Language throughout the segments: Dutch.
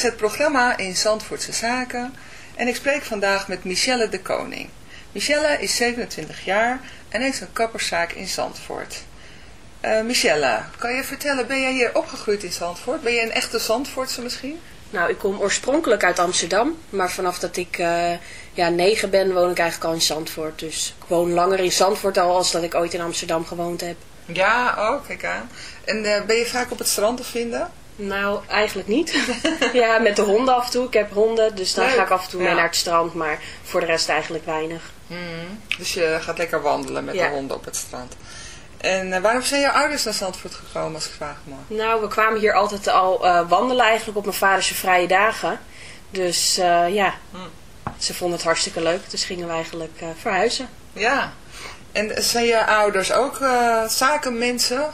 is het programma in Zandvoortse Zaken en ik spreek vandaag met Michelle de Koning. Michelle is 27 jaar en heeft een kapperszaak in Zandvoort. Uh, Michelle, kan je vertellen, ben jij hier opgegroeid in Zandvoort? Ben je een echte Zandvoortse misschien? Nou, ik kom oorspronkelijk uit Amsterdam, maar vanaf dat ik uh, ja, negen ben, woon ik eigenlijk al in Zandvoort. Dus ik woon langer in Zandvoort al als dat ik ooit in Amsterdam gewoond heb. Ja, oh, kijk aan. En uh, ben je vaak op het strand te vinden? Nou, eigenlijk niet. ja, met de honden af en toe. Ik heb honden, dus dan ga ik af en toe mee naar het strand. Maar voor de rest eigenlijk weinig. Mm, dus je gaat lekker wandelen met de honden op het strand. En uh, waarom zijn je ouders naar Zandvoort gekomen, als ik vragen mag? Nou, we kwamen hier altijd al uh, wandelen eigenlijk op mijn vaders vrije dagen. Dus uh, ja, mm. ze vonden het hartstikke leuk. Dus gingen we eigenlijk verhuizen. Ja. En zijn je ouders ook zakenmensen?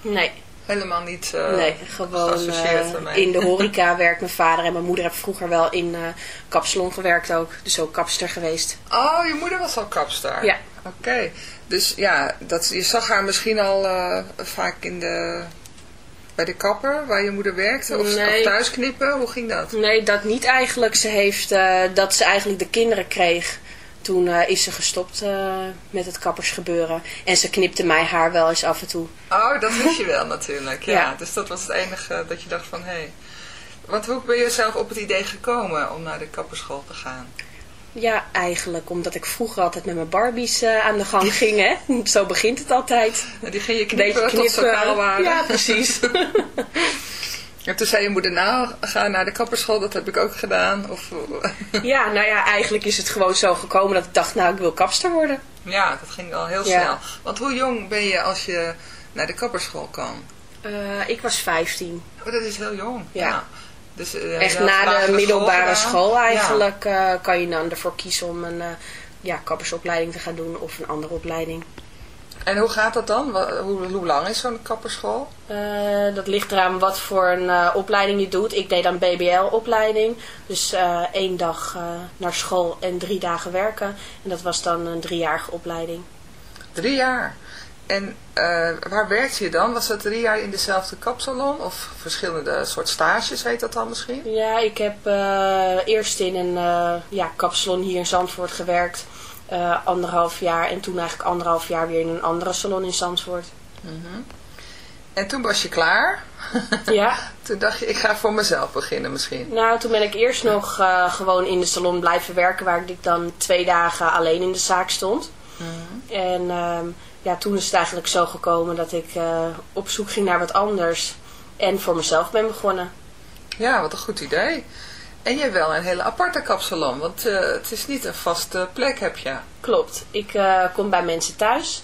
Nee. Helemaal niet uh, Nee, gewoon uh, in de horeca werkt mijn vader en mijn moeder heeft vroeger wel in uh, kapsalon gewerkt ook. Dus ook kapster geweest. Oh, je moeder was al kapster? Ja. Oké. Dus ja, dat, je zag haar misschien al vaak in de, bij de kapper waar je moeder werkte? Of, nee. of thuis knippen? Hoe ging dat? Nee, dat niet eigenlijk. Ze heeft dat ze eigenlijk de kinderen kreeg. Toen uh, is ze gestopt uh, met het kappersgebeuren. En ze knipte mij haar wel eens af en toe. Oh, dat wist je wel natuurlijk. Ja. ja. Dus dat was het enige dat je dacht van... hé. Hey. Want hoe ben je zelf op het idee gekomen om naar de kapperschool te gaan? Ja, eigenlijk omdat ik vroeger altijd met mijn Barbies uh, aan de gang ging. Hè? Zo begint het altijd. En die ging je knippen, knippen. tot ze waren. Ja, precies. En toen zei je moeder, nou, ga naar de kapperschool, dat heb ik ook gedaan. Of... ja, nou ja, eigenlijk is het gewoon zo gekomen dat ik dacht, nou, ik wil kapster worden. Ja, dat ging al heel snel. Want hoe jong ben je als je naar de kapperschool kan? Uh, ik was 15. Oh, dat is heel jong. Ja. Dus, uh, Echt na de middelbare school, eigenlijk ja. uh, kan je dan ervoor kiezen om een ja, kappersopleiding te gaan doen of een andere opleiding. En hoe gaat dat dan? Hoe, hoe lang is zo'n kapperschool? Uh, dat ligt eraan wat voor een uh, opleiding je doet. Ik deed dan BBL-opleiding. Dus uh, één dag naar school en drie dagen werken. En dat was dan een driejarige opleiding. Drie jaar? En waar werkte je dan? Was dat drie jaar in dezelfde kapsalon? Of verschillende soort stages heet dat dan misschien? Ja, ik heb eerst in een ja, kapsalon hier in Zandvoort gewerkt uh, anderhalf jaar. En toen eigenlijk anderhalf jaar weer in een andere salon in Zandvoort. Mm En toen was je klaar? Ja. toen dacht je, ik ga voor mezelf beginnen misschien. Nou, toen ben ik eerst nog uh, gewoon in de salon blijven werken... waar ik dan twee dagen alleen in de zaak stond. Mm En uh, ja, toen is het eigenlijk zo gekomen dat ik uh, op zoek ging naar wat anders. En voor mezelf ben begonnen. Ja, wat een goed idee. En jij wel een hele aparte kapsalon, want uh, het is niet een vaste plek heb je. Klopt, ik uh, kom bij mensen thuis.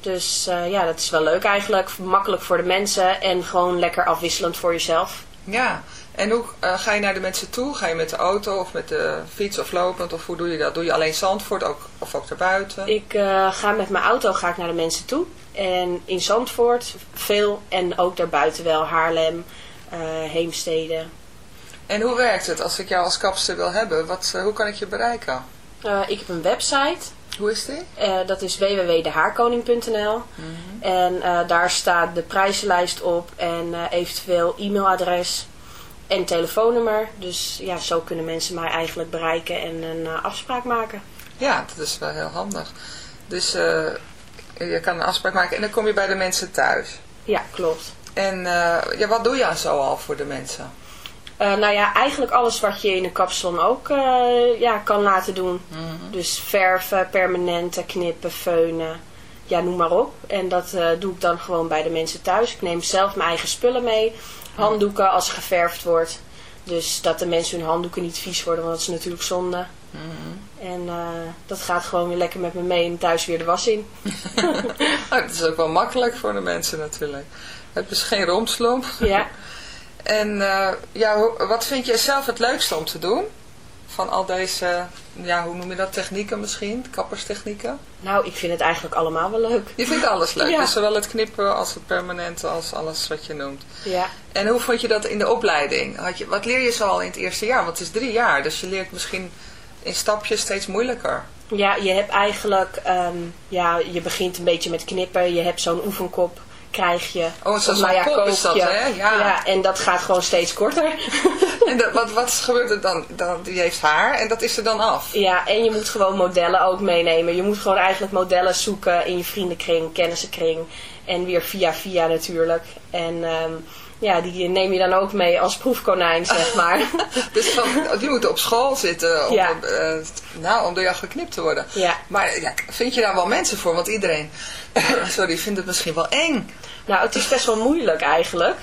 Dus uh, ja, dat is wel leuk eigenlijk. Makkelijk voor de mensen en gewoon lekker afwisselend voor jezelf. Ja, en hoe ga je naar de mensen toe? Ga je met de auto of met de fiets of lopend? Of hoe doe je dat? Doe je alleen Zandvoort ook, of ook daarbuiten? Ik ga met mijn auto ga ik naar de mensen toe. En in Zandvoort veel en ook daarbuiten wel. Haarlem, Heemstede, en hoe werkt het als ik jou als kapster wil hebben? Wat, uh, hoe kan ik je bereiken? Uh, ik heb een website. Hoe is die? Uh, dat is www.dehaarkoning.nl mm -hmm. En daar staat de prijzenlijst op en eventueel e-mailadres en telefoonnummer. Dus ja, zo kunnen mensen mij eigenlijk bereiken en een afspraak maken. Ja, dat is wel heel handig. Dus je kan een afspraak maken en dan kom je bij de mensen thuis. Ja, klopt. En ja, wat doe je zo al voor de mensen? Uh, nou ja, eigenlijk alles wat je in een kapsalon ook uh, ja, kan laten doen. Mm -hmm. Dus verven, permanenten, knippen, feunen, ja noem maar op. En dat uh, doe ik dan gewoon bij de mensen thuis. Ik neem zelf mijn eigen spullen mee. Handdoeken als geverfd wordt. Dus dat de mensen hun handdoeken niet vies worden, want dat is natuurlijk zonde. Mm -hmm. En dat gaat gewoon weer lekker met me mee en thuis weer de was in. oh, dat is ook wel makkelijk voor de mensen natuurlijk. Het is geen romslomp. Ja. En uh, ja, wat vind je zelf het leukste om te doen? Van al deze, ja, hoe noem je dat, technieken misschien? Kapperstechnieken? Nou, ik vind het eigenlijk allemaal wel leuk. Je vindt alles leuk? Ja. Dus zowel het knippen als het permanente als alles wat je noemt. Ja. En hoe vond je dat in de opleiding? Had je, wat leer je zo al in het eerste jaar? Want het is drie jaar, dus je leert misschien in stapjes steeds moeilijker. Ja, je hebt eigenlijk, um, ja, je begint een beetje met knippen. Je hebt zo'n oefenkop krijg je. Oh, zo'n nou ja, pop is dat, hè? Ja. en dat gaat gewoon steeds korter. En dat, wat, wat gebeurt er dan? dan? Die heeft haar en dat is er dan af. Ja, en je moet gewoon modellen ook meenemen. Je moet gewoon eigenlijk modellen zoeken in je vriendenkring, kennissenkring. En weer via via natuurlijk. En ehm, ja, die neem je dan ook mee als proefkonijn, zeg maar. Dus van, die moeten op school zitten om, Ja. eh, nou, om door jou geknipt te worden. ja. Maar ja, vind je daar wel mensen voor? Want iedereen, sorry, vindt het misschien wel eng. Nou, het is best wel moeilijk eigenlijk.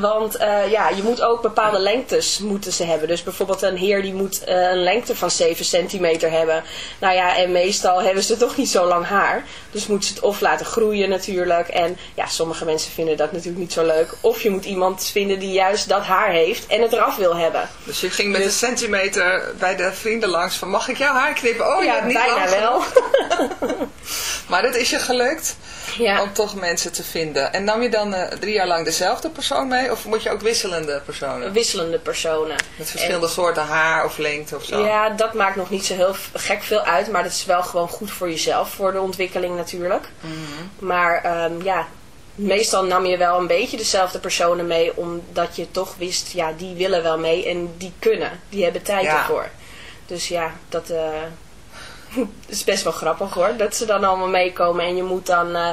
Want eh, ja, je moet ook bepaalde lengtes moeten ze hebben. Dus bijvoorbeeld een heer die moet eh, een lengte van 7 centimeter hebben. Nou ja, en meestal hebben ze toch niet zo lang haar. Dus moeten ze het of laten groeien natuurlijk. En ja, sommige mensen vinden dat natuurlijk niet zo leuk. Of je moet iemand vinden die juist dat haar heeft en het eraf wil hebben. Dus je ging met een centimeter bij de vrienden langs van, mag ik jouw haar knippen? Oh, je ja, hebt niet bijna wel. Maar dat is je gelukt ja. om toch mensen te vinden. En nam je dan eh, drie jaar lang dezelfde persoon mee? Of moet je ook wisselende personen? Wisselende personen. Met verschillende soorten haar of lengte of zo? Ja, dat maakt nog niet zo heel gek veel uit. Maar dat is wel gewoon goed voor jezelf, voor de ontwikkeling natuurlijk. Mhm. Maar ehm, ja, meestal nam je wel een beetje dezelfde personen mee. Omdat je toch wist, ja, die willen wel mee en die kunnen. Die hebben tijd Ja. ervoor. Dus ja, dat eh, is best wel grappig hoor. Dat ze dan allemaal meekomen en je moet dan eh,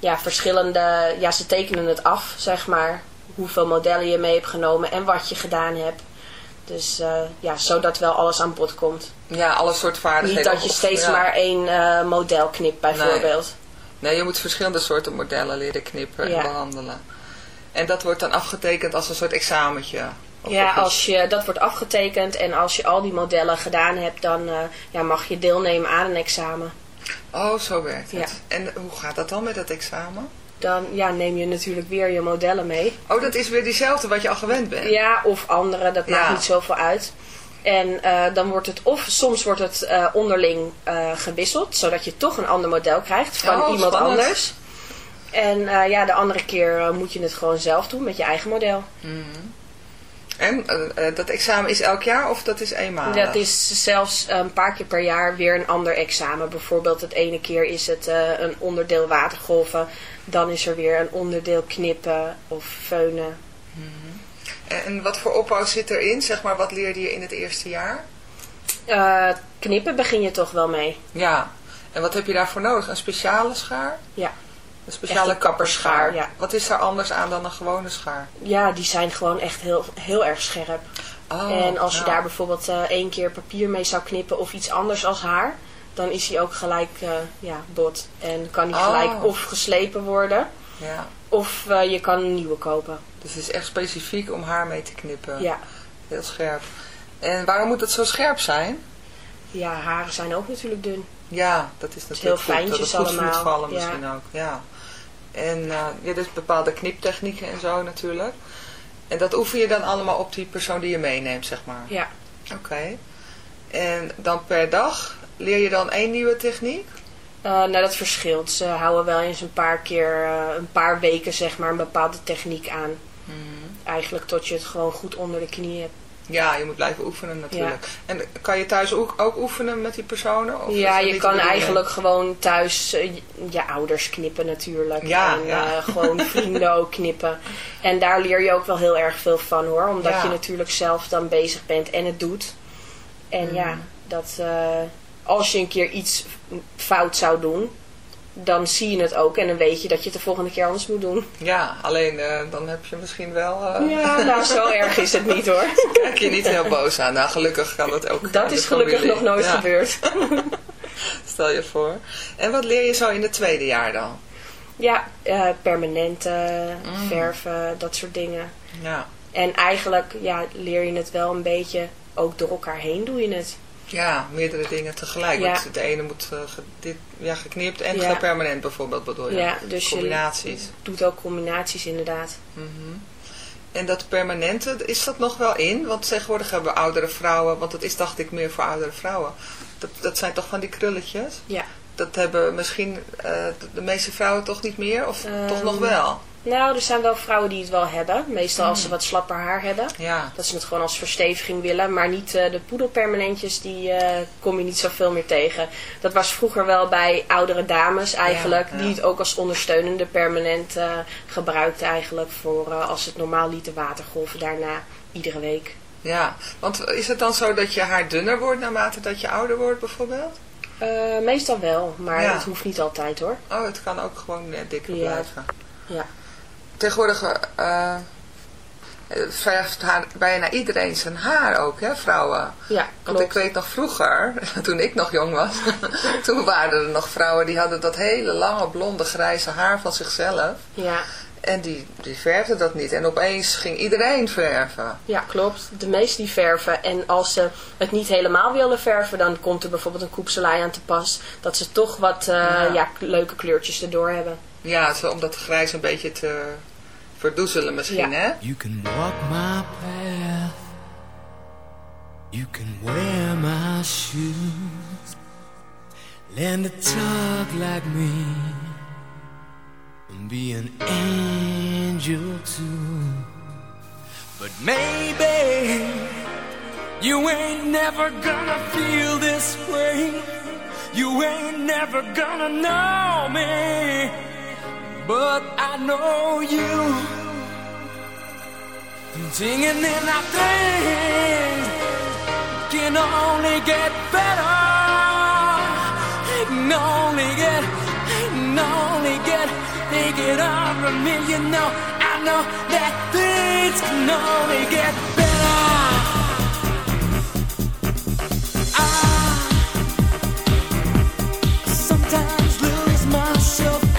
ja, verschillende... Ja, ze tekenen het af, zeg maar. Hoeveel modellen je mee hebt genomen en wat je gedaan hebt. Dus eh, ja, zodat wel alles aan bod komt. Ja, alle soorten vaardigheden. Niet dat je Of- steeds ja. maar één eh, model knipt bijvoorbeeld. Nee, je moet verschillende soorten modellen leren knippen Ja. en behandelen. En dat wordt dan afgetekend als een soort examentje. Ja, als je, dat wordt afgetekend en als je al die modellen gedaan hebt, dan eh, ja, mag je deelnemen aan een examen. Oh, zo werkt het. Ja. En hoe gaat dat dan met dat examen? Dan ja, neem je natuurlijk weer je modellen mee. Oh, dat is weer diezelfde wat je al gewend bent. Ja, of andere, dat maakt Ja. niet zoveel uit. En eh, dan wordt het, of soms wordt het eh, onderling eh, gewisseld, zodat je toch een ander model krijgt van Oh, iemand spannend. anders. En ja, de andere keer moet je het gewoon zelf doen met je eigen model. En eh, eh, dat examen is elk jaar of dat is eenmalig? Dat is zelfs een paar keer per jaar weer een ander examen. Bijvoorbeeld het ene keer is het eh, een onderdeel watergolven. Dan is er weer een onderdeel knippen of feunen. En, en wat voor opbouw zit erin? Zeg maar, wat leerde je in het eerste jaar? Knippen begin je toch wel mee. Ja. En wat heb je daarvoor nodig? Een speciale schaar? Ja. Een speciale kapperschaar, ja. Wat is daar anders aan dan een gewone schaar? Ja, die zijn gewoon echt heel, heel erg scherp. Oh, en als je ja. daar bijvoorbeeld eh, één keer papier mee zou knippen of iets anders als haar, dan is hij ook gelijk eh, ja, bot. En kan hij Oh. gelijk of geslepen worden, Ja. of eh, je kan een nieuwe kopen. Dus het is echt specifiek om haar mee te knippen. Ja. Heel scherp. En waarom moet het zo scherp zijn? ja, haren zijn ook natuurlijk dun. Ja, dat is natuurlijk heel goed. Dat het fijntjes goed allemaal, vallen ja. misschien ook. Ja. En uh, ja, dus bepaalde kniptechnieken en zo natuurlijk. En dat oefen je dan allemaal op die persoon die je meeneemt, zeg maar. Ja. Oké. En dan per dag leer je dan één nieuwe techniek? Uh, nou, dat verschilt. Ze houden wel eens een paar keer, uh, een paar weken zeg maar, een bepaalde techniek aan. Mhm. Eigenlijk tot je het gewoon goed onder de knie hebt. Ja, je moet blijven oefenen natuurlijk. En kan je thuis ook, ook oefenen met die personen? Of ja, je kan eigenlijk gewoon thuis uh, je ouders knippen natuurlijk. Ja, en ja. uh, gewoon vrienden ook knippen. En daar leer je ook wel heel erg veel van hoor. Omdat je natuurlijk zelf dan bezig bent en het doet. En ja, dat uh, als je een keer iets fout zou doen, dan zie je het ook. En dan weet je dat je het de volgende keer anders moet doen. Ja, alleen uh, dan heb je misschien wel... Uh, Ja, nou zo erg is het niet hoor. Kijk je niet heel boos aan. Nou, gelukkig kan dat ook. Dat in is gelukkig familie. nog nooit Ja, gebeurd. Stel je voor. En wat leer je zo in het tweede jaar dan? Ja, uh, permanente, Mm. verven, dat soort dingen. Ja. En eigenlijk ja, leer je het wel een beetje, ook door elkaar heen doe je het. Ja, meerdere dingen tegelijk. Ja. Want de ene moet uh, ge dit, ja, geknipt en Ja. permanent bijvoorbeeld bedoel je? Ja, dus Combinaties. je doet ook combinaties inderdaad. Mhm. En dat permanente, is dat nog wel in? Want tegenwoordig hebben oudere vrouwen, want dat is dacht ik meer voor oudere vrouwen. Dat, dat zijn toch van die krulletjes? Ja. Dat hebben misschien uh, de, de meeste vrouwen toch niet meer? Of Um, toch nog wel? Nou, er zijn wel vrouwen die het wel hebben. Meestal als ze Hmm. wat slapper haar hebben. Ja. Dat ze het gewoon als versteviging willen. Maar niet eh, de poedelpermanentjes, die eh, kom je niet zoveel meer tegen. Dat was vroeger wel bij oudere dames eigenlijk. Ja, ja. Die het ook als ondersteunende permanent eh, gebruikten eigenlijk. Voor als het normaal lieten watergolven daarna. Iedere week. Ja, want is het dan zo dat je haar dunner wordt naarmate dat je ouder wordt bijvoorbeeld? Meestal wel, maar het hoeft niet altijd hoor. Oh, het kan ook gewoon dikker blijven. Ja. Tegenwoordig eh, eh, verft haar, bijna iedereen zijn haar ook, hè, vrouwen. Ja, Want klopt. ik weet nog vroeger, toen ik nog jong was, toen waren er nog vrouwen die hadden dat hele lange blonde grijze haar van zichzelf. Ja. En die, die verfden dat niet. En opeens ging iedereen verven. Ja, klopt. De meesten die verven. En als ze het niet helemaal willen verven, dan komt er bijvoorbeeld een koepselij aan te pas. Dat ze toch wat eh, Ja. ja. leuke kleurtjes erdoor hebben. Ja, zo, om dat grijs een beetje te verdoezelen misschien, Ja. hè? You can walk my path. You can wear my shoes. Learn to talk like me. And be an angel too. But maybe you ain't never gonna feel this way. You ain't never gonna know me. But I know you. Singing in our things can only get better. Can only get, can only get, take it over me. You know, I know that things can only get better. I sometimes lose myself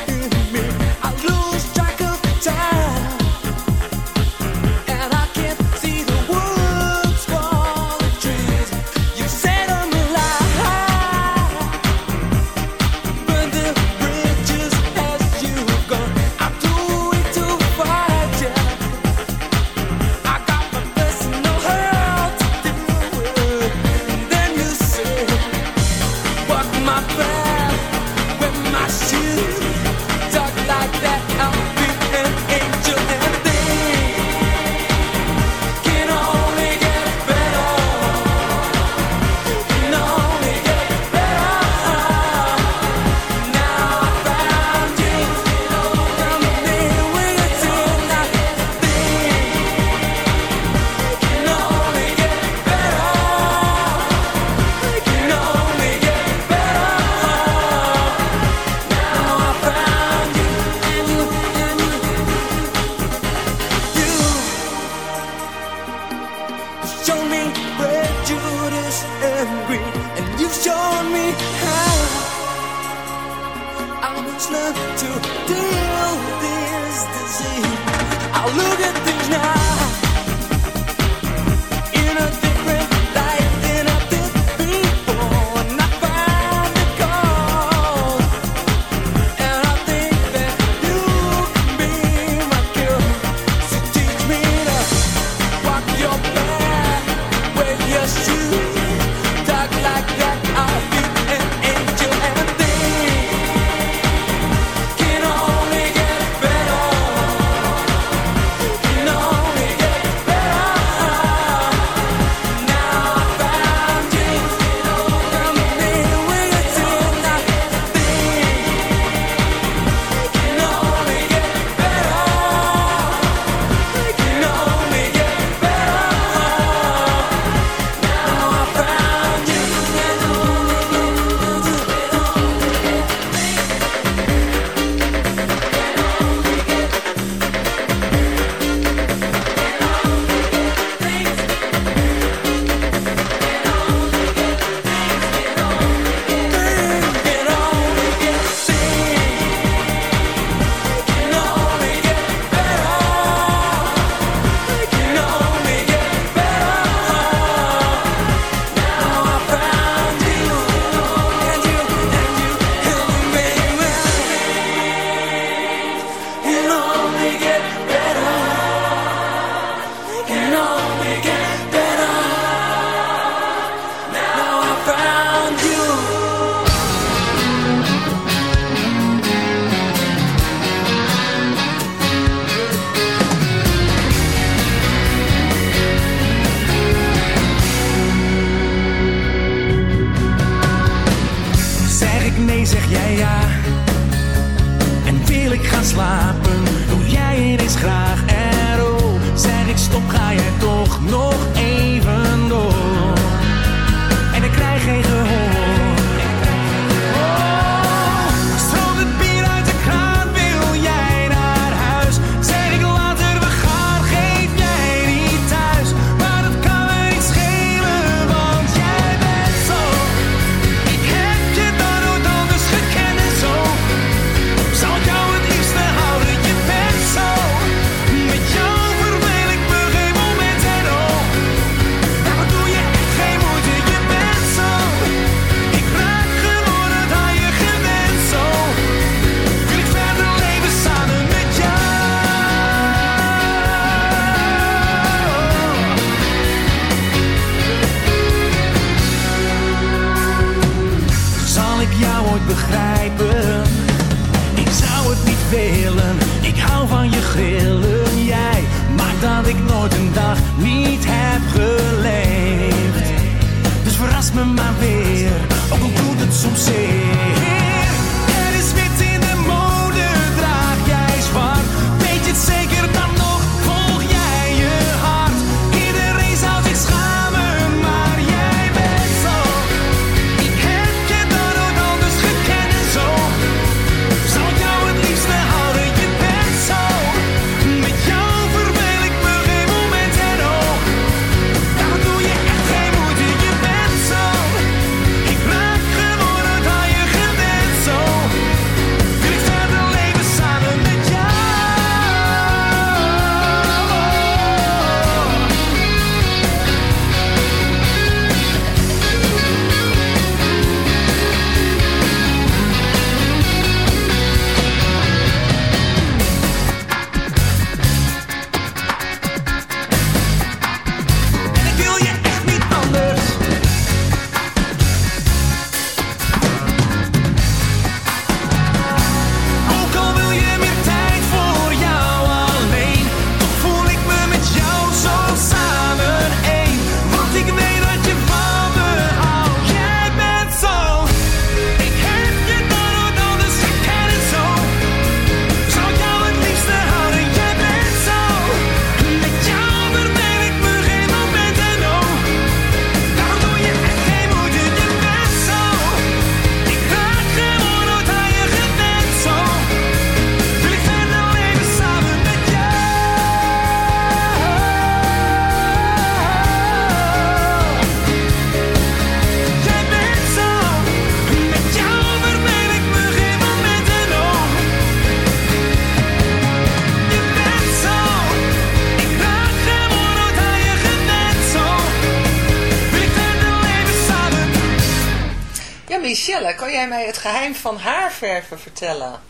jij mij het geheim van haarverven vertellen?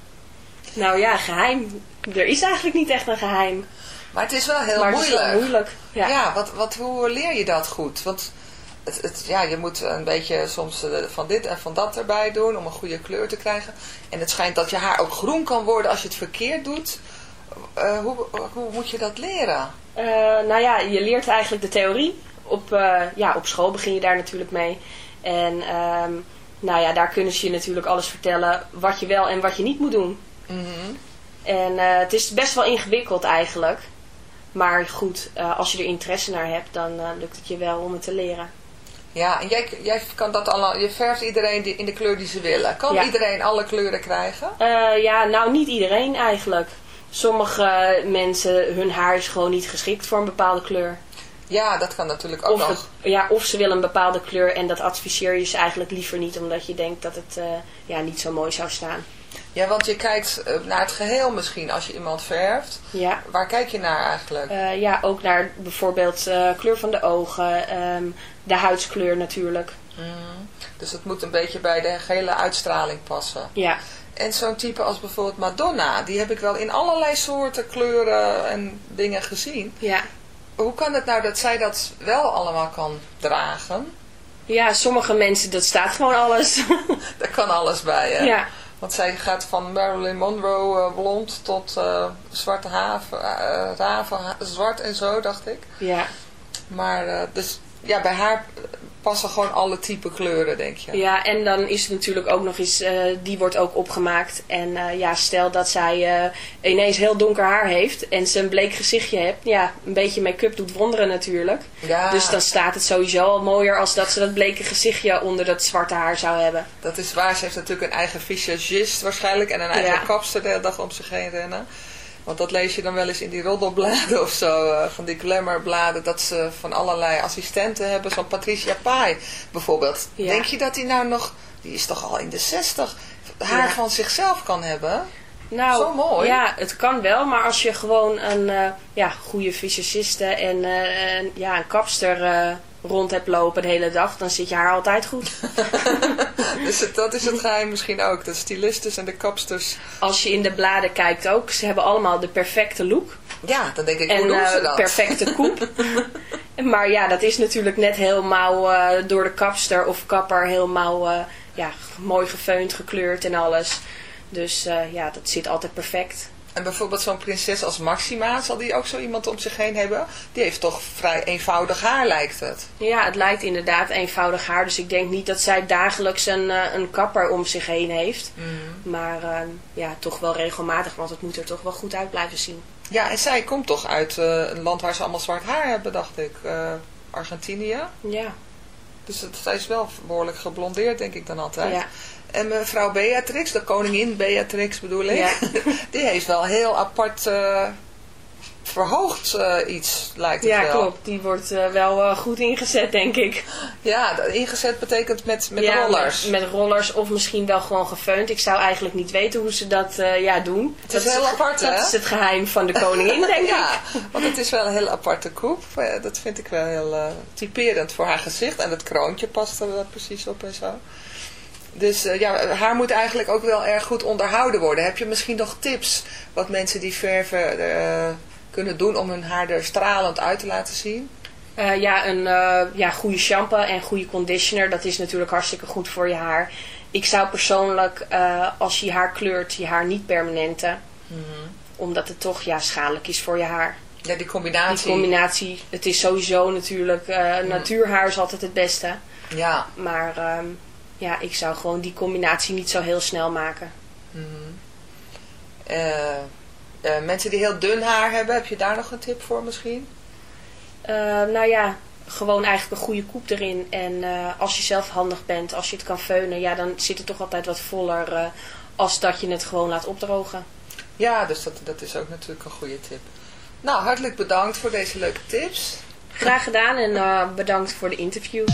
Nou ja, geheim. Er is eigenlijk niet echt een geheim. Maar het is wel heel maar het is moeilijk. wel moeilijk. Ja. Ja, wat, wat, hoe leer je dat goed? Want het, het, ja, je moet een beetje soms eh, van dit en van dat erbij doen om een goede kleur te krijgen. En het schijnt dat je haar ook groen kan worden als je het verkeerd doet. Eh, hoe, hoe moet je dat leren? Eh, nou ja, je leert eigenlijk de theorie. Op, ja, op school begin je daar natuurlijk mee. En ehm, nou ja, daar kunnen ze je natuurlijk alles vertellen wat je wel en wat je niet moet doen. En eh, het is best wel ingewikkeld eigenlijk. Maar goed, eh, als je er interesse naar hebt, dan eh, lukt het je wel om het te leren. Ja, en jij, jij kan dat allemaal, je verft iedereen die, in de kleur die ze willen. Kan Ja. iedereen alle kleuren krijgen? Ja, nou niet iedereen eigenlijk. Sommige mensen, hun haar is gewoon niet geschikt voor een bepaalde kleur. Ja, dat kan natuurlijk ook Of, nog. het- ja, of ze willen een bepaalde kleur en dat adviseer je ze eigenlijk liever niet, omdat je denkt dat het eh, ja, niet zo mooi zou staan. Ja, want je kijkt eh, naar het geheel misschien als je iemand verft. Ja, Waar kijk je naar eigenlijk? Eh, ja ook naar bijvoorbeeld kleur van de ogen, ehm, de huidskleur natuurlijk. Mm. Dus het moet een beetje bij de gehele uitstraling passen. Ja, En zo'n type als bijvoorbeeld Madonna, die heb ik wel in allerlei soorten kleuren en dingen gezien. ja. Hoe kan het nou dat zij dat wel allemaal kan dragen? ja, sommige mensen, dat staat gewoon alles. Daar kan alles bij, hè? ja, Want zij gaat van Marilyn Monroe eh, blond tot eh, zwarte haven, eh, raven, zwart en zo, dacht ik. ja, Maar dus ja, bij haar passen gewoon alle type kleuren, denk je? Ja, en dan is het natuurlijk ook nog eens, eh, die wordt ook opgemaakt. En eh, ja, stel dat zij eh, ineens heel donker haar heeft en ze een bleek gezichtje hebt. Ja, een beetje make-up doet wonderen natuurlijk. Ja, Dus dan staat het sowieso al mooier als dat ze dat bleke gezichtje onder dat zwarte haar zou hebben. dat is waar. Ze heeft natuurlijk een eigen visagist waarschijnlijk en een eigen Ja. kapster de hele dag om zich heen rennen. Want dat lees je dan wel eens in die roddelbladen of zo, eh, van die glamourbladen, dat ze van allerlei assistenten hebben. Zo'n Patricia Pai bijvoorbeeld. Ja. Denk je dat die nou nog, die is toch al in de zestig, haar Ja. van zichzelf kan hebben? Nou, Zo mooi. Ja, het kan wel, maar als je gewoon een eh, ja, goede visagiste en eh, een, ja, een kapster rond hebt lopen de hele dag, dan zit je haar altijd goed. Dus het- dat is het geheim misschien ook. De stylistes en de kapsters. Als je in de bladen kijkt ook, ze hebben allemaal de perfecte look. Ja, dan denk ik, hoe en doen ze eh, dat? perfecte koep. maar ja, dat is natuurlijk net helemaal eh, door de kapster of kapper helemaal eh, ja, mooi gefeund, gekleurd en alles. Dus ja, dat zit altijd perfect. En bijvoorbeeld zo'n prinses als Maxima, zal die ook zo iemand om zich heen hebben? Die heeft toch vrij eenvoudig haar, lijkt het. Ja, het lijkt inderdaad eenvoudig haar. Dus ik denk niet dat zij dagelijks een, eh, een kapper om zich heen heeft. Maar eh, ja, toch wel regelmatig, want het moet er toch wel goed uit blijven zien. Ja, en zij komt toch uit eh, een land waar ze allemaal zwart haar hebben, dacht ik. Argentinië. Ja, Dus het, zij is wel behoorlijk geblondeerd, denk ik dan altijd. ja. En mevrouw Beatrix, de koningin Beatrix bedoel ik, Ja. die heeft wel heel apart eh, verhoogd eh, iets, lijkt het ja wel. klopt. Die wordt eh, wel goed ingezet, denk ik. Ja, ingezet betekent met, met Ja, rollers. Met, met rollers of misschien wel gewoon gefeund. Ik zou eigenlijk niet weten hoe ze dat ja, doen. Het is dat heel apart, Dat hè? is het geheim van de koningin, denk ik. Ja, want het is wel een heel aparte koep. Dat vind ik wel heel typerend voor haar gezicht. En het kroontje past er precies op en zo. Dus eh, ja, haar moet eigenlijk ook wel erg goed onderhouden worden. Heb je misschien nog tips wat mensen die verven eh, kunnen doen om hun haar er stralend uit te laten zien? Eh, ja, een ja, goede shampoo en goede conditioner, dat is natuurlijk hartstikke goed voor je haar. Ik zou persoonlijk, als je haar kleurt, je haar niet permanenten. Omdat het toch ja, schadelijk is voor je haar. Ja, die combinatie. Die combinatie, het is sowieso natuurlijk, eh, natuurhaar is altijd het beste. ja, Maar ehm, ja, ik zou gewoon die combinatie niet zo heel snel maken. eh, eh, mensen die heel dun haar hebben, heb je daar nog een tip voor misschien? Eh, nou ja, gewoon eigenlijk een goede koep erin. En als je zelf handig bent, als je het kan feunen, ja, dan zit het toch altijd wat voller als dat je het gewoon laat opdrogen. Ja, dus dat, dat is ook natuurlijk een goede tip. Nou, hartelijk bedankt voor deze leuke tips. Graag gedaan en bedankt voor de interview.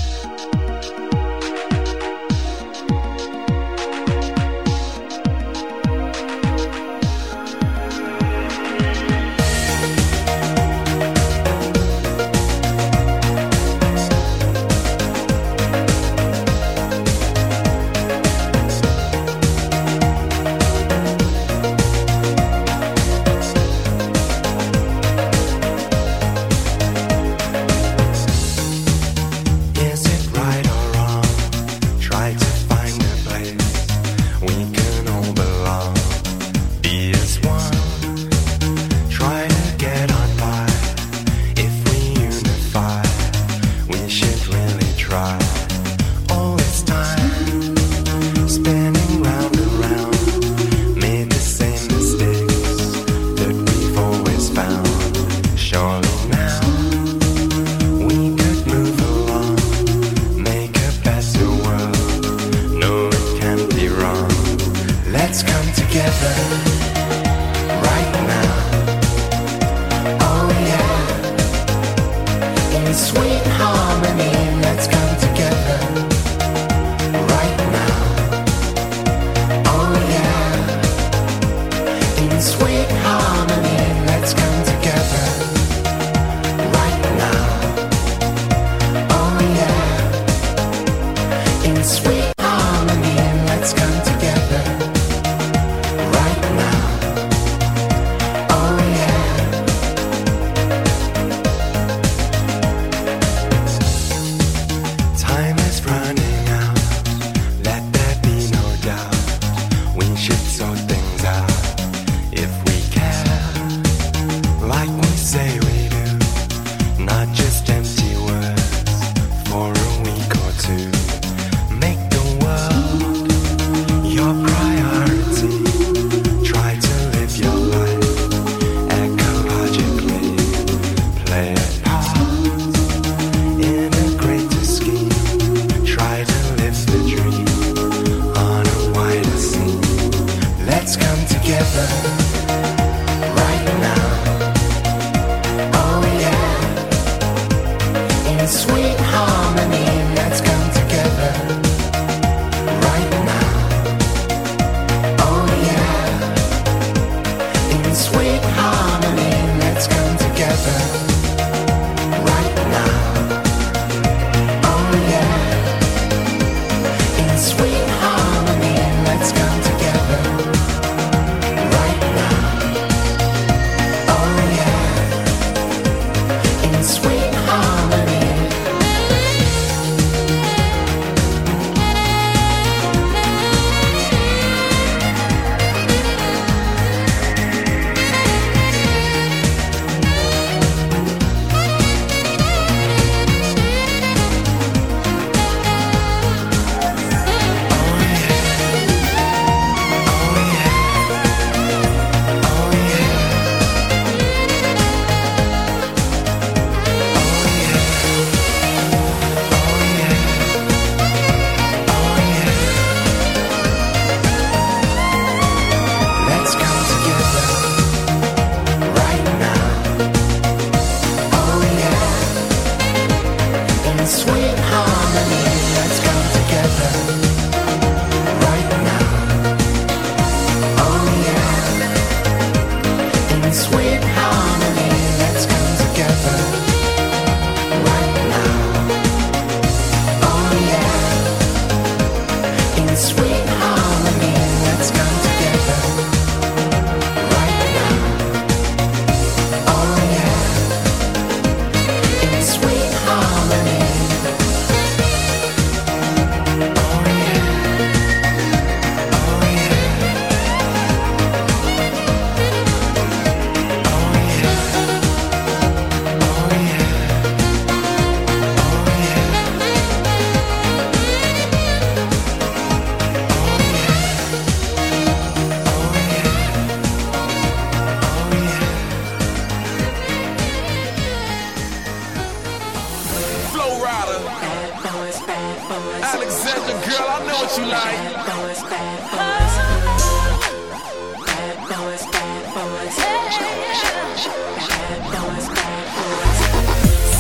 sweet.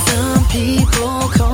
Some people call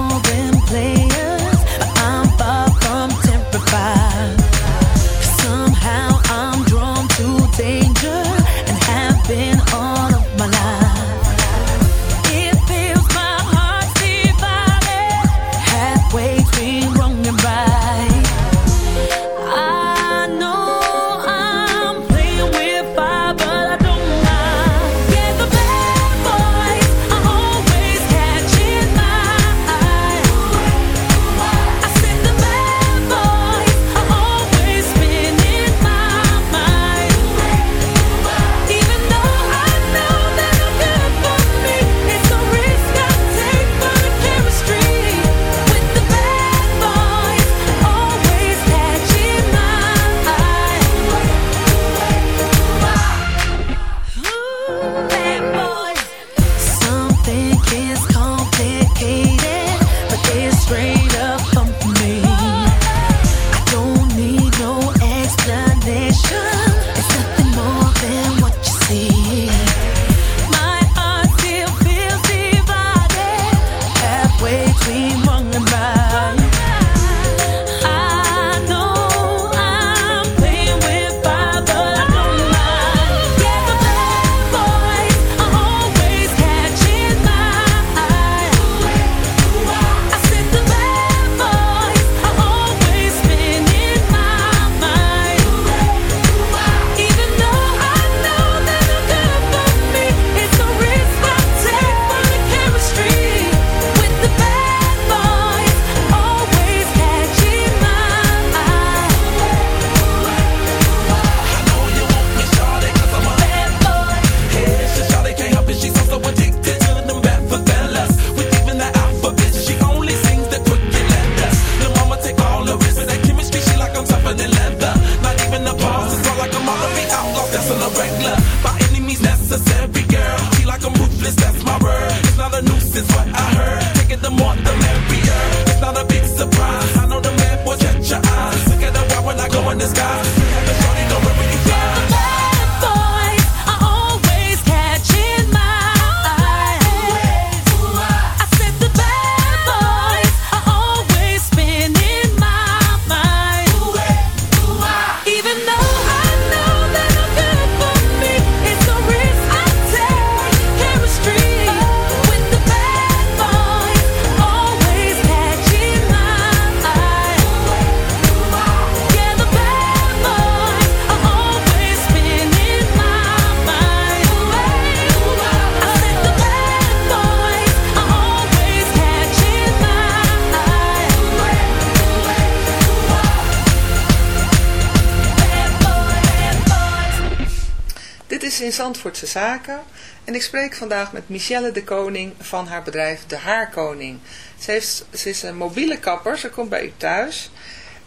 Zandvoortse Zaken en ik spreek vandaag met Michelle de Koning van haar bedrijf De Haarkoning. Ze, heeft, ze is een mobiele kapper, ze komt bij u thuis.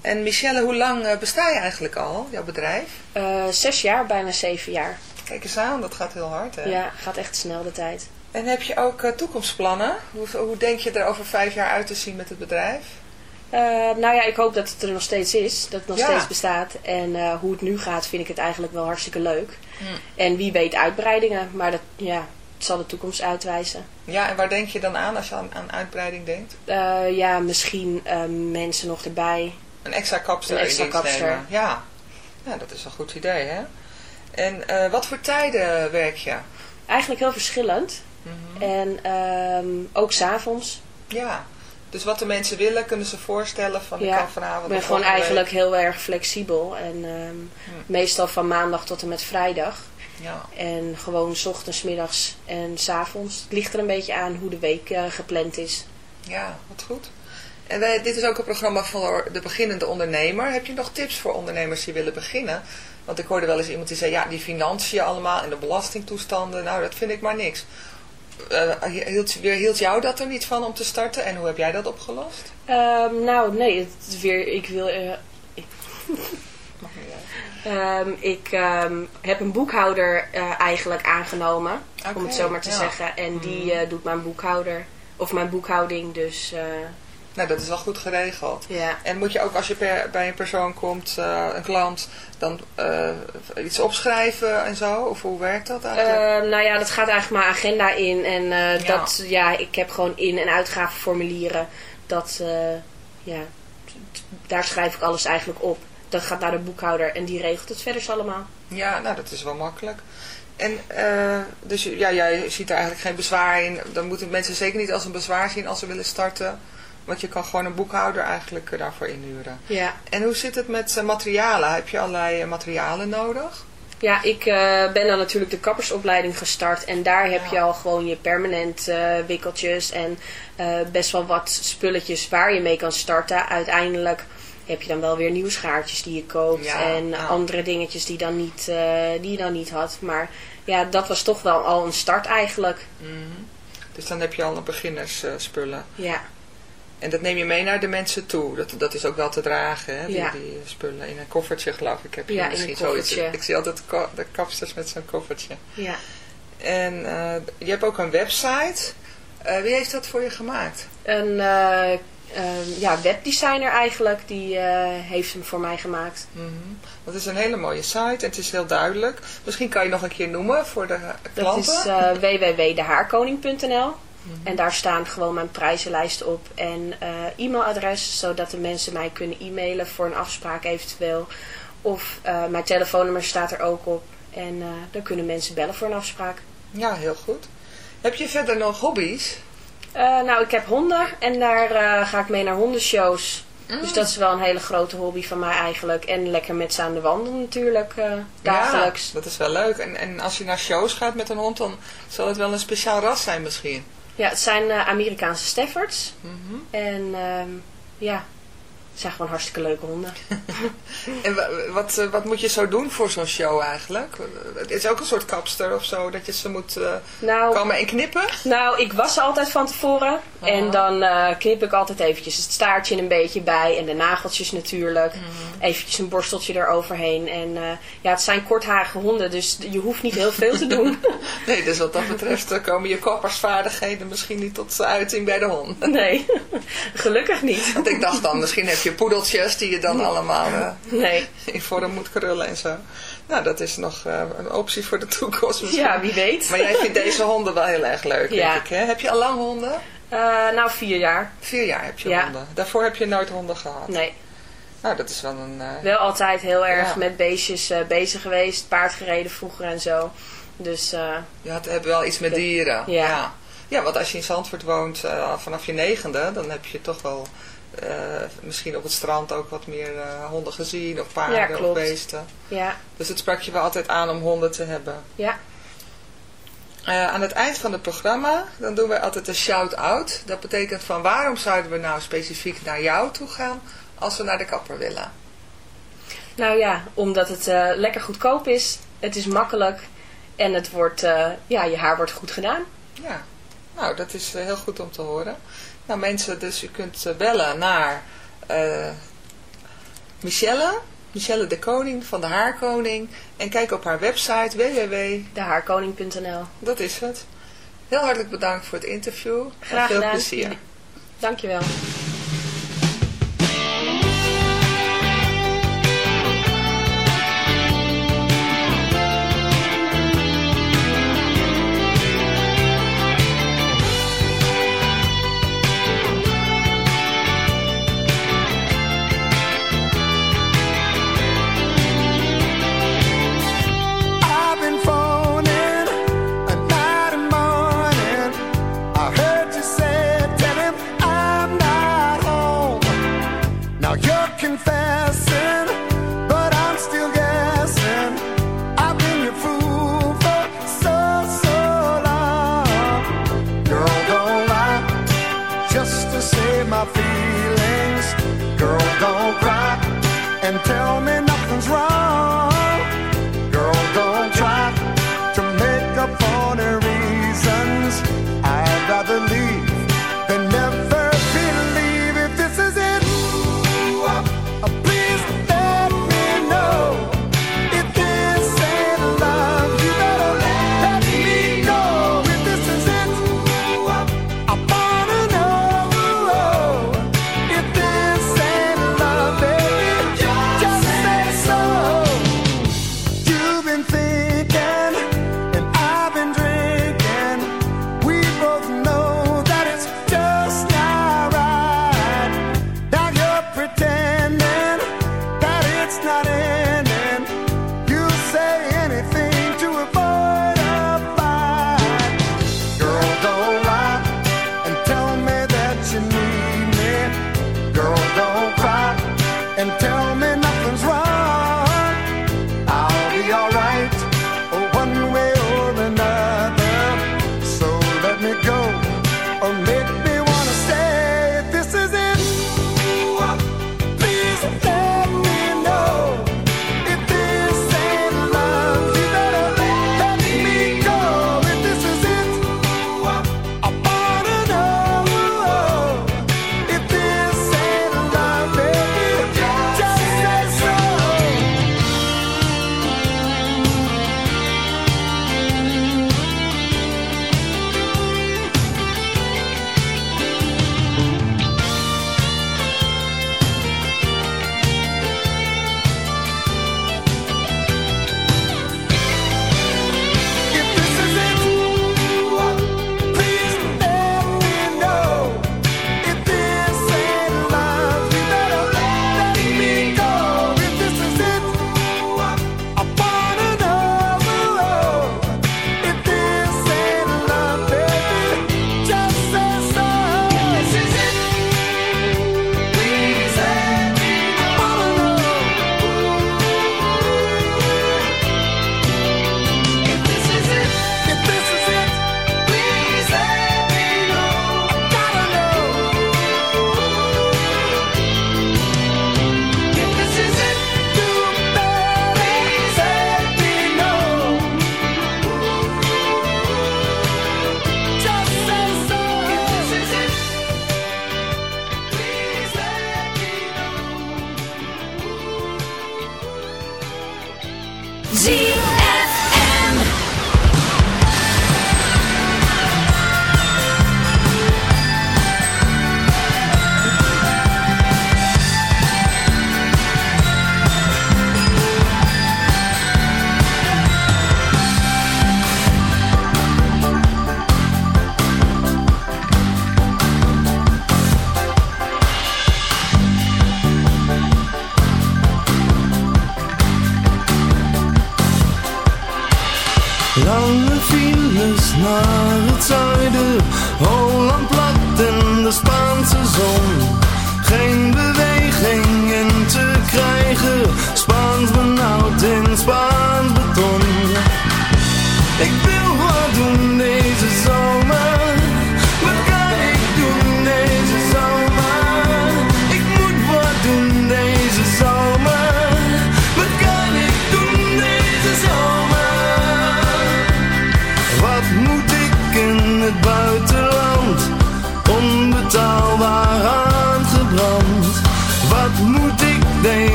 En Michelle, hoe lang eh, besta je eigenlijk al, jouw bedrijf? Eh, zes jaar, bijna zeven jaar. Kijk eens aan, dat gaat heel hard hè? Ja, gaat echt snel de tijd. En heb je ook eh, toekomstplannen? Hoe, hoe denk je er over vijf jaar uit te zien met het bedrijf? Nou ja, ik hoop dat het er nog steeds is. Dat het nog Ja. steeds bestaat. En hoe het nu gaat, vind ik het eigenlijk wel hartstikke leuk. Hm. En wie weet uitbreidingen. Maar dat, ja, het zal de toekomst uitwijzen. Ja, en waar denk je dan aan als je aan, aan uitbreiding denkt? Eh, ja, misschien eh, mensen nog erbij. Een extra kapster Een extra kapster. Ja. ja, dat is een goed idee hè. En eh, wat voor tijden werk je? Eigenlijk heel verschillend. Mhm. En ehm, ook s'avonds. Ja, dus wat de mensen willen kunnen ze voorstellen van ik kan vanavond Ik ben gewoon eigenlijk heel erg flexibel. En ehm, meestal van maandag tot en met vrijdag. Ja, En gewoon 's ochtends, middags en 's avonds. Het ligt er een beetje aan hoe de week eh, gepland is. ja, wat goed. En wij, dit is ook een programma voor de beginnende ondernemer. Heb je nog tips voor ondernemers die willen beginnen? Want ik hoorde wel eens iemand die zei, ja, die financiën allemaal en de belastingtoestanden, nou, dat vind ik maar niks. Eh, hield, hield jou dat er niet van om te starten en hoe heb jij dat opgelost? Ehm, nou, nee, het weer, ik wil... eh, ik, ehm, ik ehm, heb een boekhouder eigenlijk aangenomen, om het zo maar te ja. zeggen. En die eh, doet mijn boekhouder, of mijn boekhouding, dus Nou, dat is wel goed geregeld. ja. En moet je ook als je per- bij een persoon komt, eh, een klant, dan eh, iets opschrijven en zo? Of hoe werkt dat eigenlijk? Ehm, nou ja, dat gaat eigenlijk mijn agenda in. En eh, Ja. dat, ja, ik heb gewoon in- en uitgavenformulieren. Dat, eh, ja, daar schrijf ik alles eigenlijk op. Dat gaat naar de boekhouder en die regelt het verder allemaal. ja, nou dat is wel makkelijk. En eh, dus ja, jij ziet er eigenlijk geen bezwaar in. Dan moeten mensen zeker niet als een bezwaar zien als ze willen starten. Want je kan gewoon een boekhouder eigenlijk eh, daarvoor inhuren. Ja, En hoe zit het met eh, materialen? Heb je allerlei eh, materialen nodig? ja ik ben dan natuurlijk de kappersopleiding gestart. En daar heb Ja. je al gewoon je permanent wikkeltjes en best wel wat spulletjes waar je mee kan starten. Uiteindelijk heb je dan wel weer nieuwe schaartjes die je koopt. Ja, en ja. andere dingetjes die, dan niet, die je dan niet had. Maar ja, dat was toch wel al een start eigenlijk. Mhm. Dus dan heb je al een beginnersspullen. Ja, En dat neem je mee naar de mensen toe. Dat, dat is ook wel te dragen, hè? Die, Ja. die spullen. In een koffertje, geloof ik. Heb je Ja, misschien zoiets. Ik zie altijd de kapsters met zo'n koffertje. ja. En eh, je hebt ook een website. Eh, wie heeft dat voor je gemaakt? Een eh, ehm, ja, webdesigner eigenlijk, die heeft hem voor mij gemaakt. Mhm. Dat is een hele mooie site en het is heel duidelijk. Misschien kan je nog een keer noemen voor de Dat klanten. is eh En daar staan gewoon mijn prijzenlijst op en eh, e-mailadres, zodat de mensen mij kunnen e-mailen voor een afspraak eventueel. Of eh, mijn telefoonnummer staat er ook op en eh, dan kunnen mensen bellen voor een afspraak. Ja, heel goed. Heb je verder nog hobby's? Eh, nou, ik heb honden en daar eh, ga ik mee naar hondenshows. Dus dat is wel een hele grote hobby van mij eigenlijk. En lekker met ze aan de wandel natuurlijk, eh, dagelijks. Ja, dat is wel leuk. En, en als je naar shows gaat met een hond, dan zal het wel een speciaal ras zijn misschien. Ja, het zijn eh, Amerikaanse Staffords. Mhm. En ehm, ja, het zijn gewoon hartstikke leuke honden. En wa- wat, eh, wat moet je zo doen voor zo'n show eigenlijk? Het is ook een soort kapster of zo, dat je ze moet eh, Nou, komen en knippen? nou, ik was ze altijd van tevoren. En dan eh, knip ik altijd eventjes het staartje een beetje bij. En de nageltjes natuurlijk. Eventjes een borsteltje eroverheen. En eh, ja, het zijn kortharige honden. Dus je hoeft niet heel veel te doen. Nee, dus wat dat betreft eh, komen je kappersvaardigheden misschien niet tot uiting bij de hond. nee, gelukkig niet. Want ik dacht dan, misschien heb je poedeltjes die je dan allemaal Nee, in vorm moet krullen en zo. Nou, dat is nog een optie voor de toekomst misschien. ja, wie weet. Maar jij vindt deze honden wel heel erg leuk, Ja. denk ik. Hè? Heb je al lang honden? Eh, nou, vier jaar. Vier jaar heb je Ja. honden. Daarvoor heb je nooit honden gehad. Nee, Nou, dat is wel een... eh, wel altijd heel erg Ja. met beestjes eh, bezig geweest. Paard gereden vroeger en zo. Dus Je had, hebt wel iets met dieren. Ja. ja. Ja, want als je in Zandvoort woont vanaf je negende, dan heb je toch wel misschien op het strand ook wat meer honden gezien of paarden Ja, of beesten. ja, Dus het sprak je wel altijd aan om honden te hebben. ja. Eh, aan het eind van het programma, dan doen wij altijd een shout-out. Dat betekent van waarom zouden we nou specifiek naar jou toe gaan als we naar de kapper willen? Nou ja, omdat het eh, lekker goedkoop is. Het is makkelijk. En het wordt, eh, ja, je haar wordt goed gedaan. Ja, nou dat is heel goed om te horen. Nou mensen, dus u kunt bellen naar Michelle, Michelle de Koning van de Haarkoning. En kijk op haar website www.dehaarkoning.nl Dat is het. Heel hartelijk bedankt voor het interview. Graag veel gedaan. plezier. Dankjewel. and tell me nothing's wrong.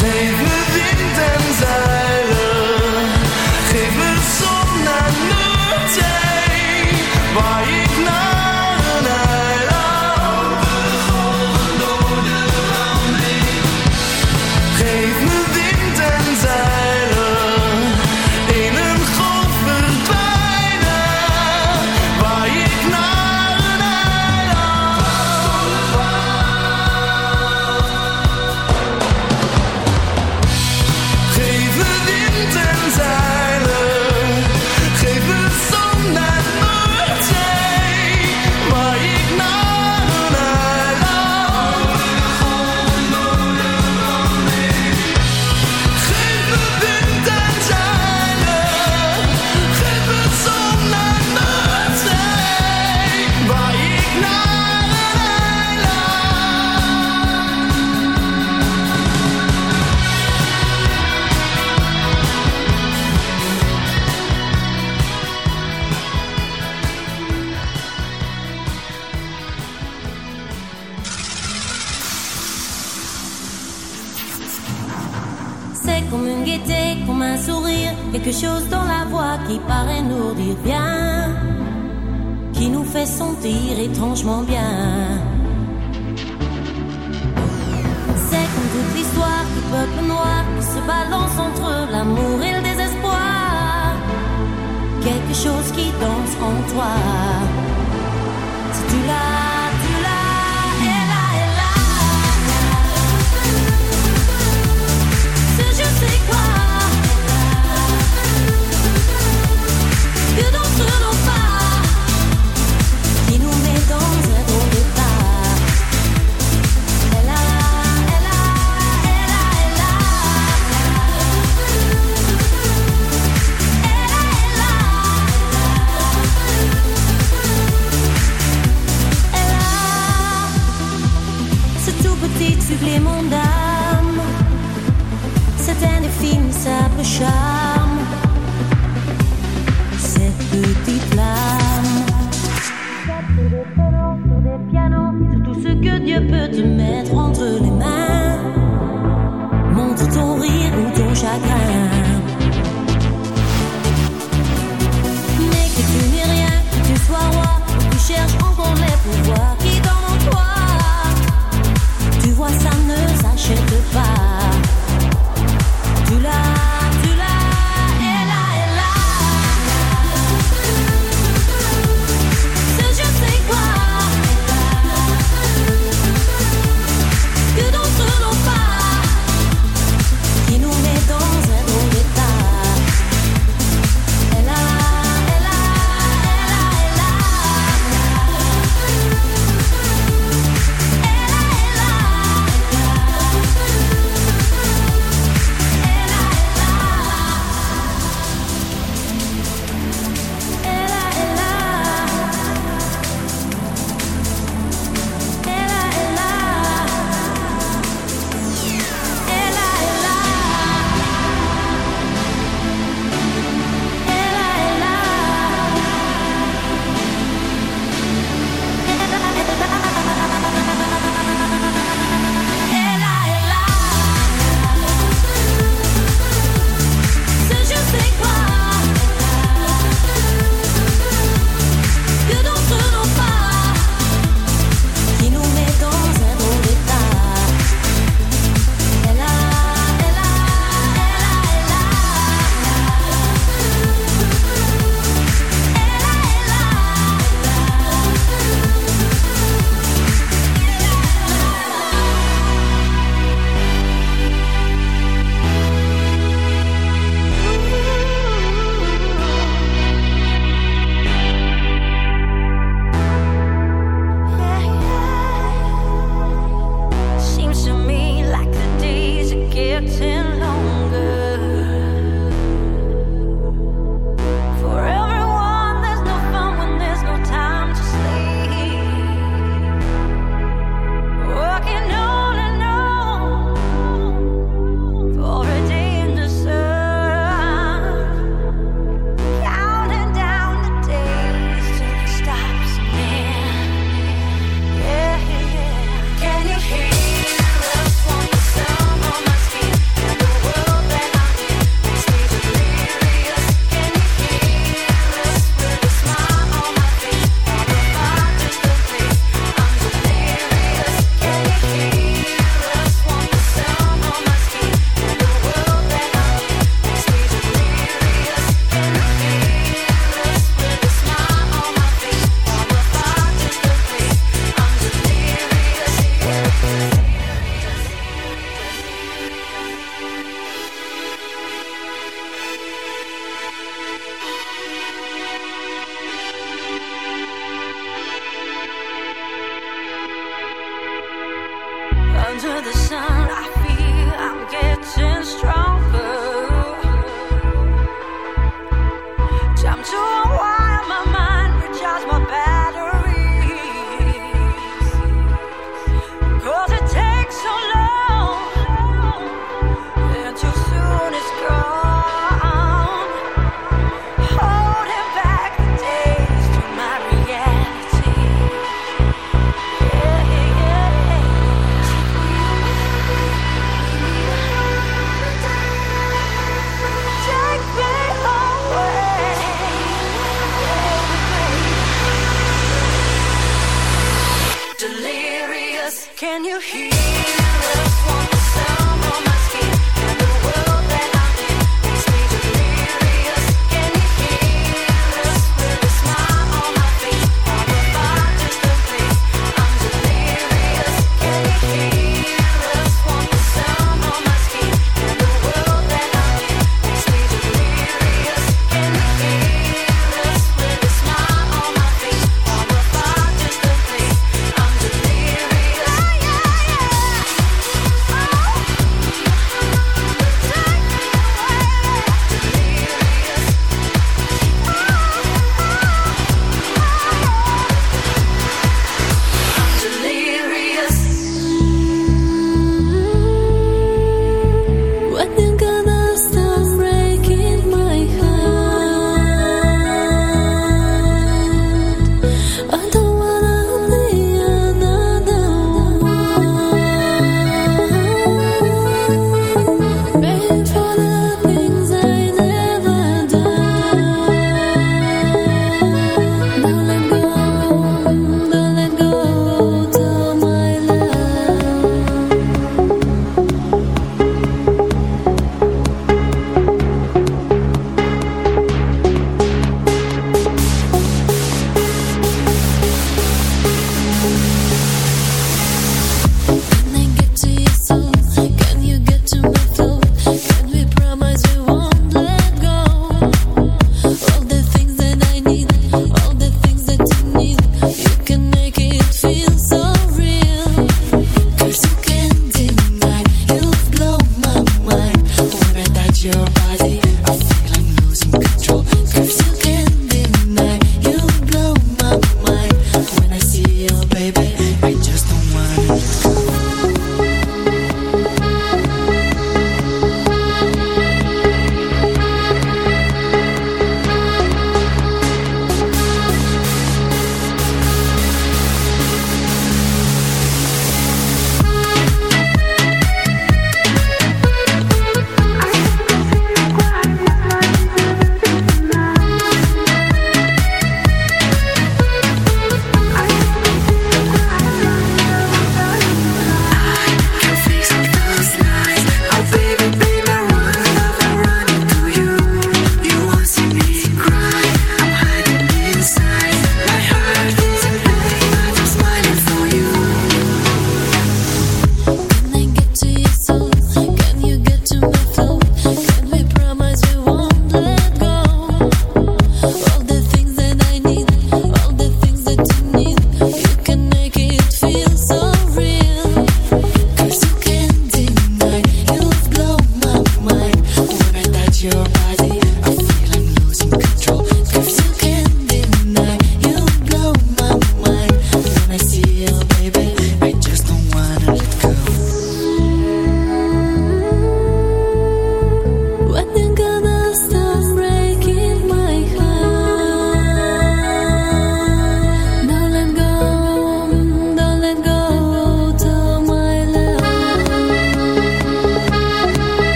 Save étrangement bien. C'est comme toute l'histoire du peuple noir qui se balance entre l'amour et le désespoir. Quelque chose qui danse en toi.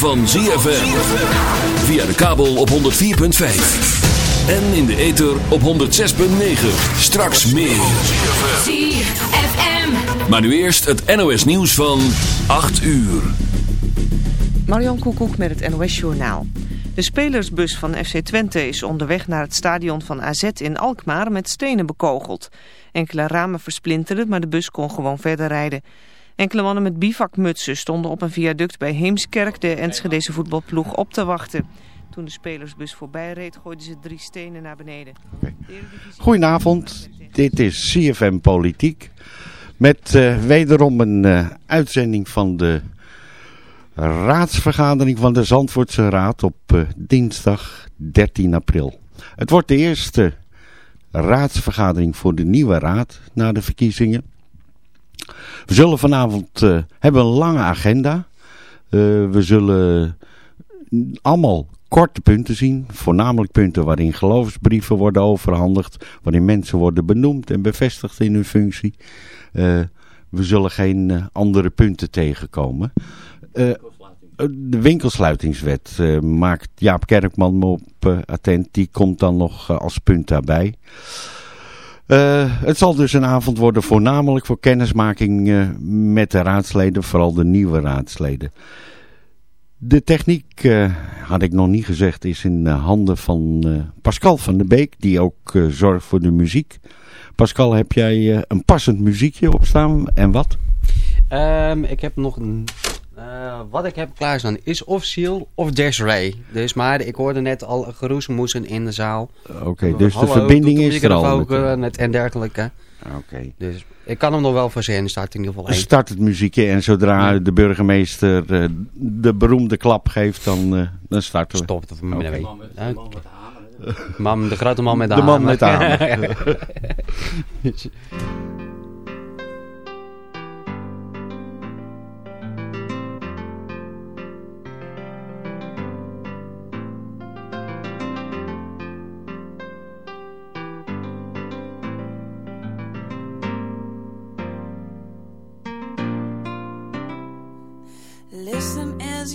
Van ZFM. Via de kabel op 104.5. En in de ether op 106.9. Straks meer. ZFM. Maar nu eerst het NOS nieuws van 8 uur. Marion Koekoek met het NOS Journaal. De spelersbus van FC Twente is onderweg naar het stadion van AZ in Alkmaar met stenen bekogeld. Enkele ramen versplinterden, maar de bus kon gewoon verder rijden. Enkele mannen met bivakmutsen stonden op een viaduct bij Heemskerk de Enschedeze voetbalploeg op te wachten. Toen de spelersbus voorbij reed, gooiden ze drie stenen naar beneden. Okay. Goedenavond, dit is CFM Politiek. Met uh, wederom een uh, uitzending van de raadsvergadering van de Zandvoortse Raad op uh, dinsdag 13 april. Het wordt de eerste raadsvergadering voor de nieuwe raad na de verkiezingen. We zullen vanavond uh, hebben een lange agenda. Uh, we zullen allemaal korte punten zien. Voornamelijk punten waarin geloofsbrieven worden overhandigd. Waarin mensen worden benoemd en bevestigd in hun functie. Uh, we zullen geen andere punten tegenkomen. de winkelsluitingswet maakt Jaap Kerkman me op attent. Die komt dan nog als punt daarbij. Uh, het zal dus een avond worden voornamelijk voor kennismaking uh, met de raadsleden, vooral de nieuwe raadsleden. De techniek, uh, had ik nog niet gezegd, is in handen van Pascal van der Beek, die ook zorgt voor de muziek. Pascal, heb jij een passend muziekje opstaan en wat? Um, ik heb nog een... Uh, wat ik heb klaarstaan is of Seal of Desiree. Dus, maar ik hoorde net al geroezemoesen in de zaal. Oké, okay, dus Hallo, de verbinding is er al. Ook, uh, net en dergelijke. Oké. Okay. Dus ik kan hem nog wel voorzien. Start in ieder geval één. Start het muziekje en zodra ja. de burgemeester uh, de beroemde klap geeft, dan, dan starten we. Stopt het met okay. mee. Mam, de grote man met de De man met de hamer.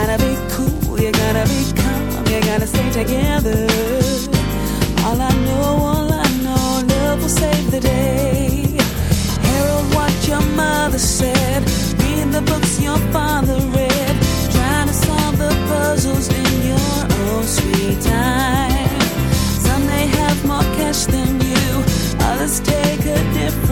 Gotta be cool, you gotta be calm, you gotta stay together. All I know, all I know, love will save the day. Herald what your mother said, read the books your father read, trying to solve the puzzles in your own sweet time. Some may have more cash than you, others take a different